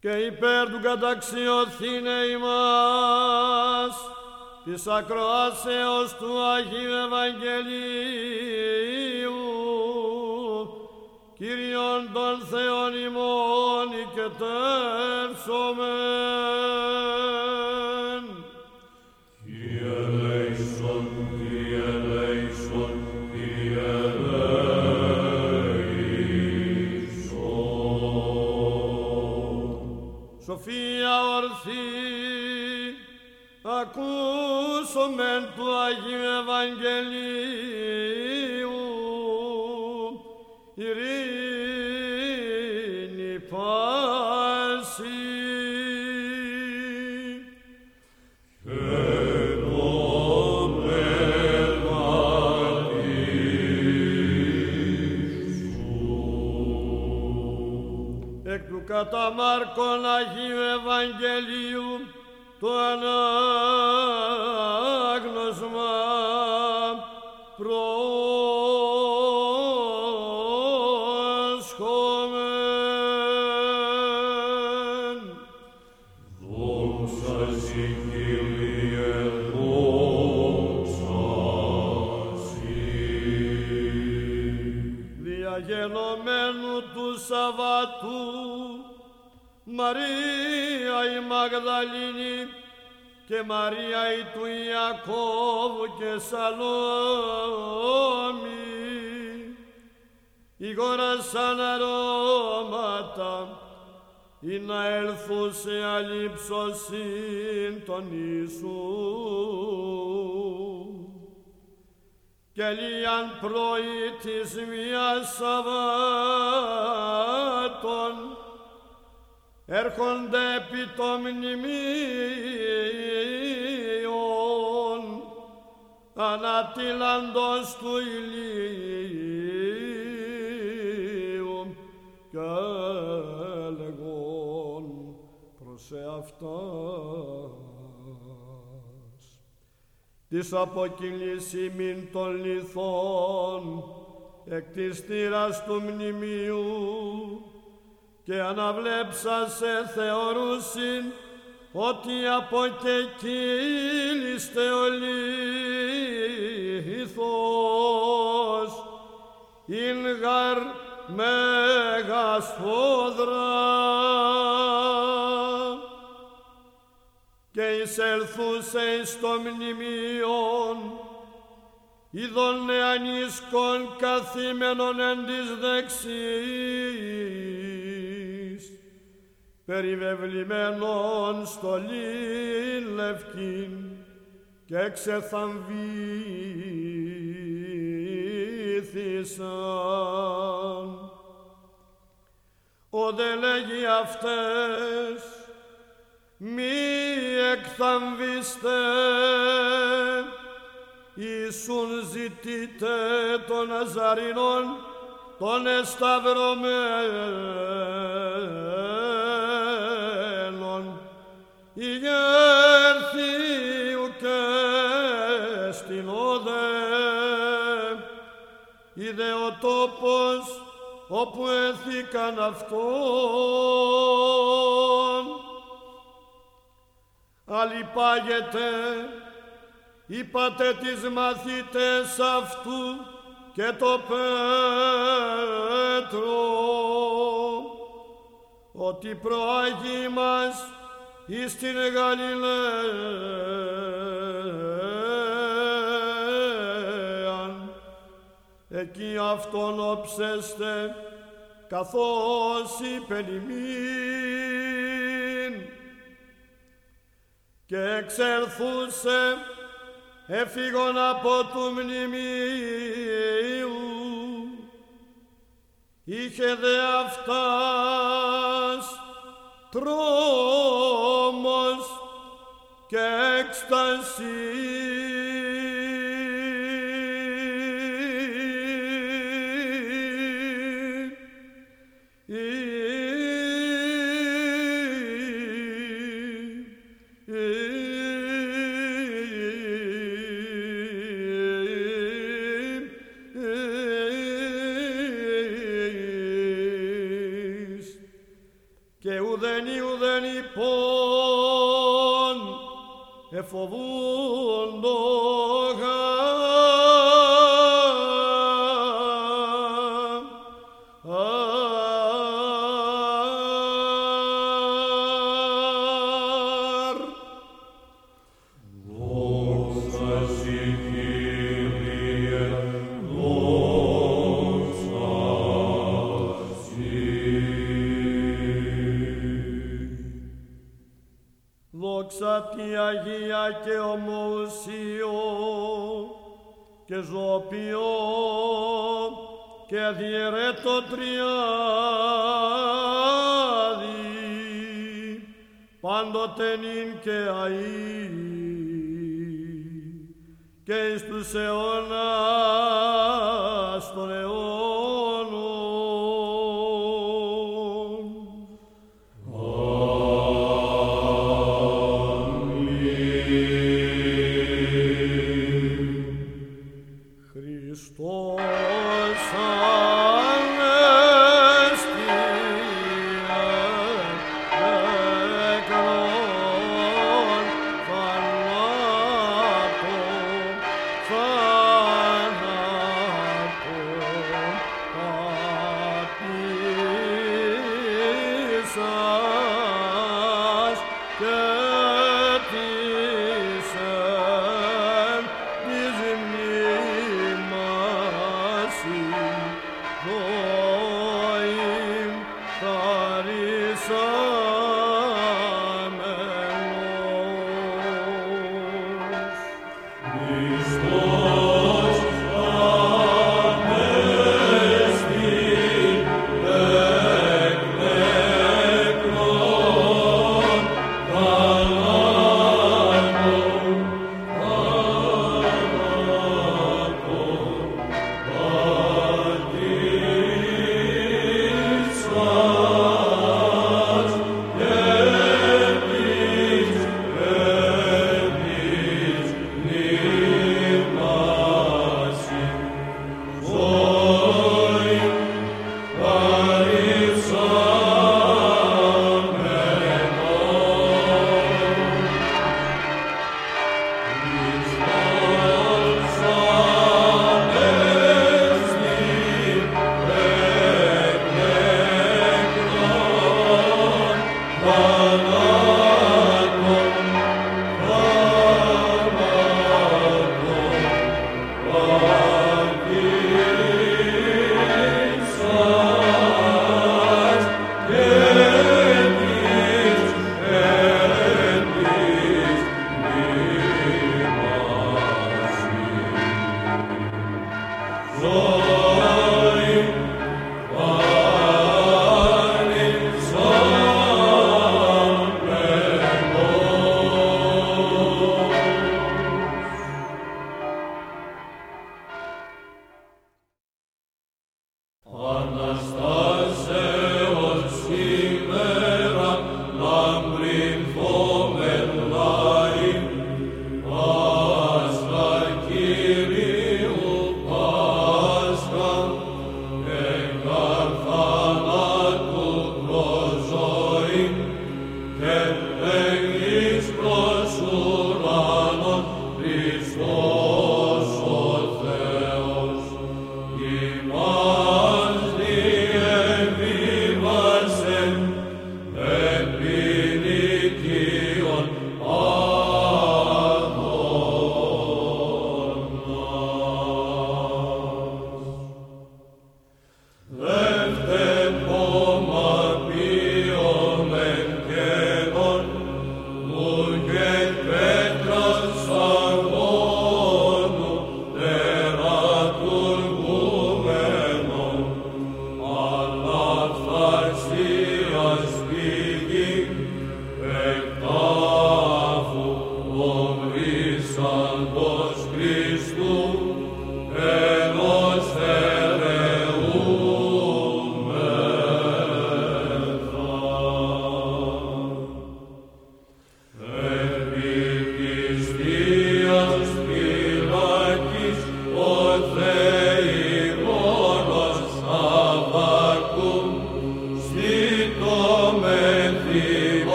και υπέρ του καταξιωθήνε ημάς της ακροάσεως του Αγίου Ευαγγελίου. Κύριον των Θεών ημών και ακούσομεν του Αγίου Ευαγγελίου, ειρήνη πάση. εκ του κατά Μάρκον Αγίου Ευαγγελίου το ανάγνωσμα διαγενωμένου του Σαββατού Μαρία η Μαγδαλήνη και Μαρία η του Ιακώβου και Σαλόμη. Ηγόρασαν αρώματα ή να έλθουν σε αλήψωσιν τον Ιησού και λίαν πρωί της μίας Σαββάτων έρχονται επί το μνημείον ανατίλαντος του ηλίου και λέγον προς εαυτάς της αποκυλής ημίν των λιθών εκ της θύρας του μνημείου και αναβλέψασε θεωρούσιν ότι από και κύλιστε ο λίθος. Ειν γαρ μέγας σφόδρα και εισελθούσε εις το μνημείον είδων νεανίσκων καθήμενον εν της δεξής περιβεβλημένων στολήν λευκήν και εξεθαμβήθησαν. Ο δε λέγει αυτές μη εκθαμβήστε. Ιησούν ζητείτε των Ναζαρινών των εσταυρωμένων. Ηγέρθιου και στην όδε είδε ο τόπος όπου έθηκαν αυτόν αλυπάγεται είπατε τις μαθητές αυτού και το Πέτρο ότι προάγει μας εις την Γαλιλαίαν. Εκεί αυτόν όψεστε καθώς είπε και εξελθούσε έφυγον από του μνημείου. Είχε δε αυτάς τρόμος και έκστασης και ουδέ ουδένι ουδέν υπόν εφοβούντο γάρ. Και ζωοποιό και διαιρέτω τριάδι πάντοτε νυν και αΐ και εις τους αιώνας των αιώνων.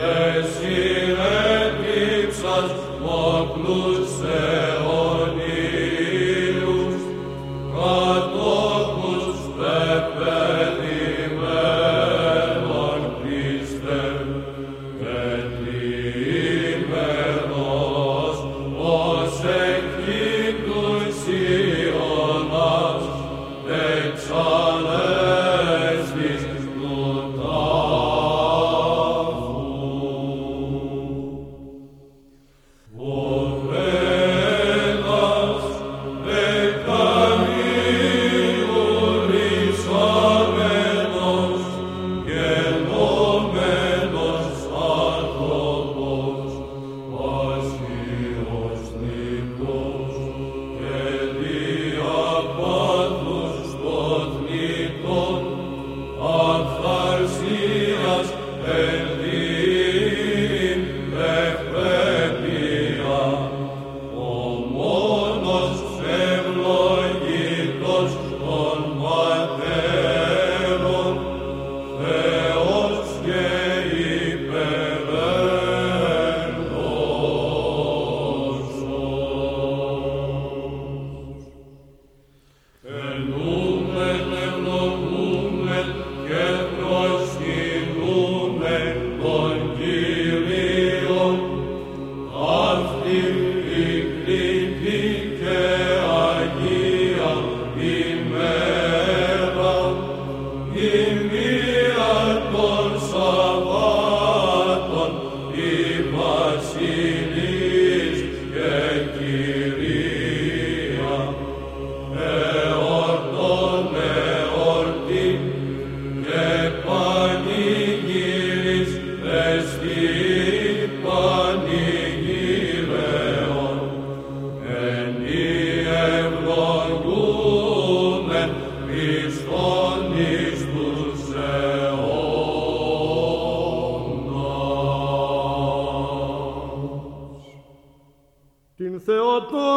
Mercy and gifts us more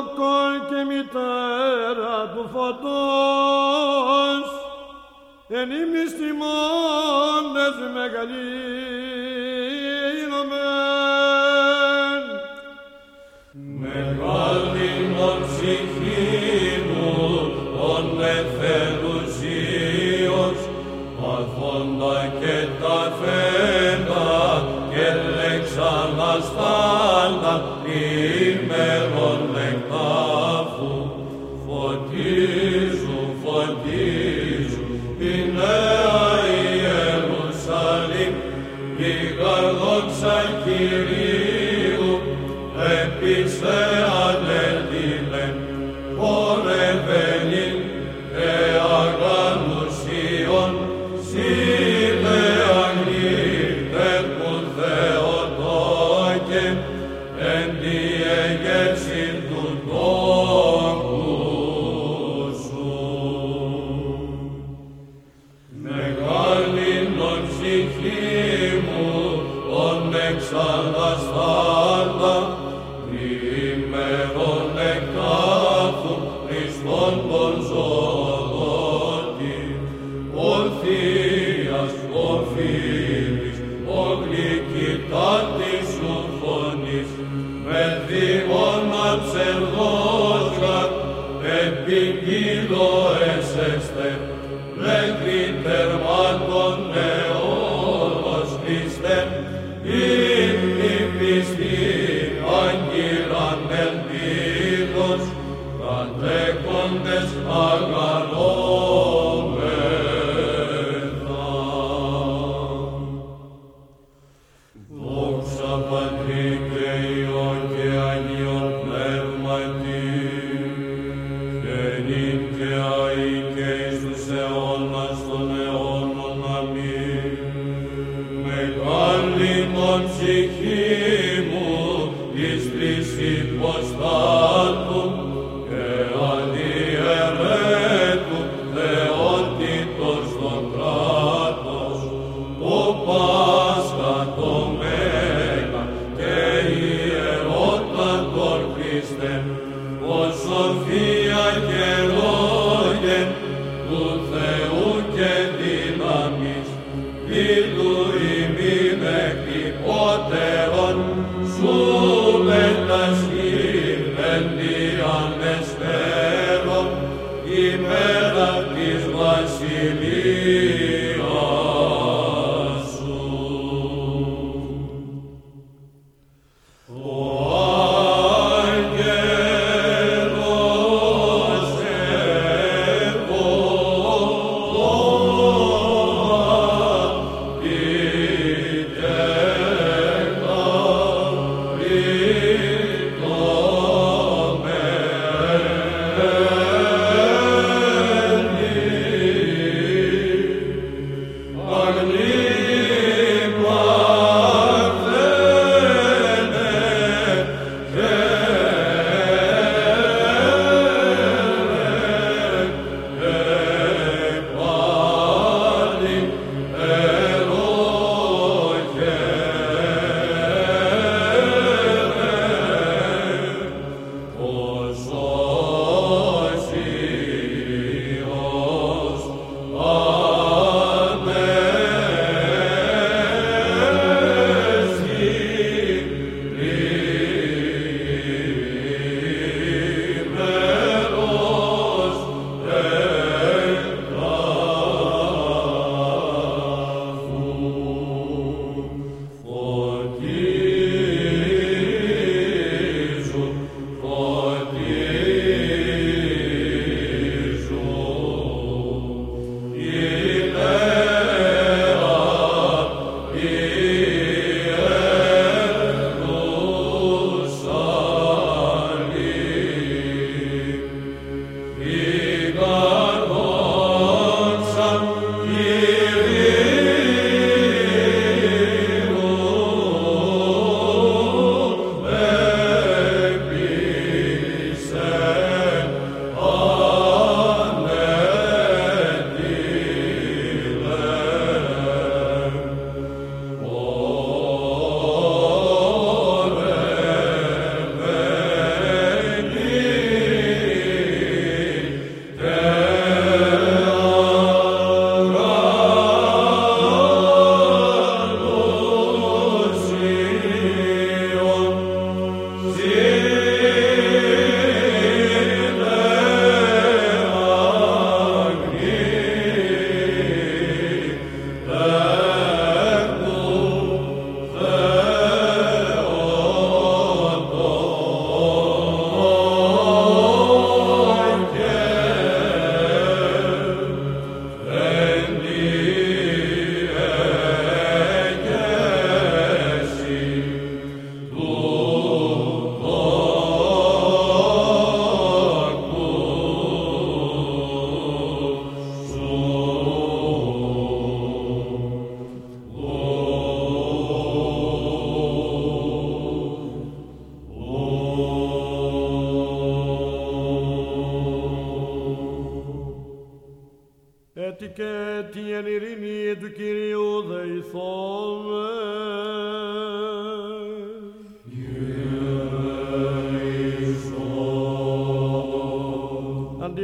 δόκον και μητέρα του φωτός, εν ημιστημόνες μεγαλύτερη Jesus von dir. Amen. Lord, there.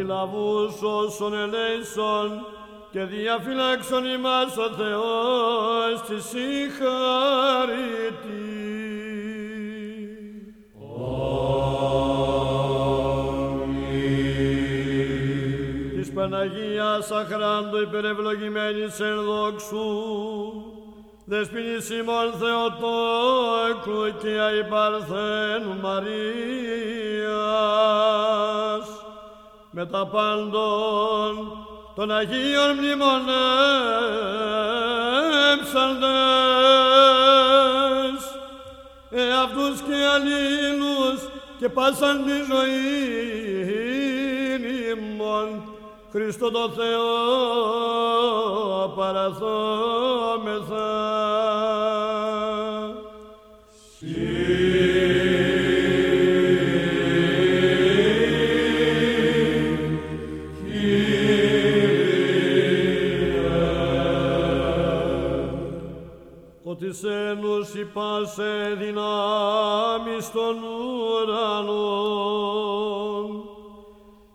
συλλαβούς όσων ελέησον και διαφυλάξον ημάς ο Θεός τη συγχαρητή. Της Παναγίας αχράντου υπερευλογημένης ενδόξου Δεσποινής ημών Θεοτόκου και αϊπαρθένου Μαρία με τα πάντων των Αγίων μνημονέψαντες, εαυτούς και αλλήλους και πάσαν τη ζωή ημών, Χριστό το Θεό παραθόμεθα. Σε νους υπάσε δυνάμεις των ουρανών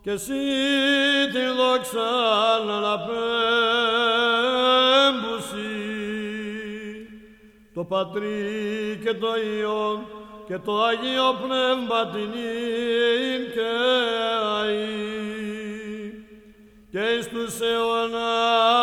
και εσύ την δόξα να αναπέμπουση. Το Πατρί και το Υιό και το Αγίο Πνεύμα την και αΐ και εις τους αιώνας